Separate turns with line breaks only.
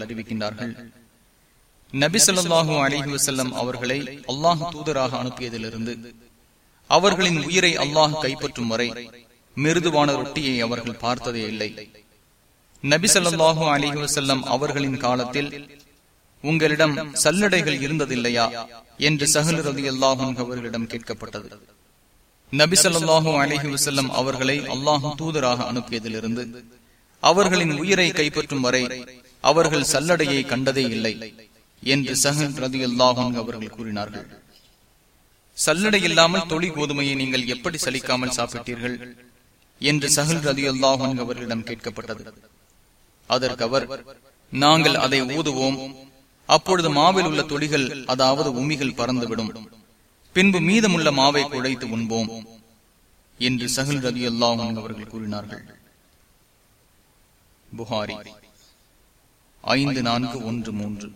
அறிவிக்கின்றார்கள் நபி சொல்லாஹூ அலிஹி வசல்லம் அவர்களை அல்லாஹ் தூதராக அனுப்பியதிலிருந்து அவர்களின் உயிரை அல்லாஹ் கைப்பற்றும் வரை மிருதுவான ரொட்டியை அவர்கள் பார்த்ததே இல்லை. நபி சொல்லாஹூ அலிஹி வசல்லம் அவர்களின் காலத்தில் உங்களிடம் சல்லடைகள் இருந்ததில்லையா? என்று சஹல் ரதி அல்லாஹன் அவர்களிடம் கேட்கப்பட்டது. நபி சொல்லாஹூ அலிஹி வசல்லம் அவர்களை அல்லாஹு தூதராக அனுப்பியதிலிருந்து அவர்களின் உயிரை கைப்பற்றும் வரை அவர்கள் சல்லடையை கண்டதே இல்லை என்று சஹல் ரதி அல்லாஹும் அவர்கள் கூறினார்கள். சல்லடை இல்லாமல் தொழி கோதுமையை நீங்கள் எப்படி சலிக்காமல் சாப்பிட்டீர்கள் என்று சஹல் ரதி அல்லாஹும் அவர்களிடம் கேட்கப்பட்டது. அதற்கு அவர் நாங்கள் அதை ஊதுவோம். அப்பொழுது மாவில் உள்ள தொழிகள் அதாவது உமிகள் பறந்துவிடும். பின்பு மீதமுள்ள மாவை குழைத்து உண்போம் என்று சஹல் ரவி அல்லாஹும் அவர்கள் கூறினார்கள். புகாரி ஐந்து நான்கு ஒன்று மூன்று.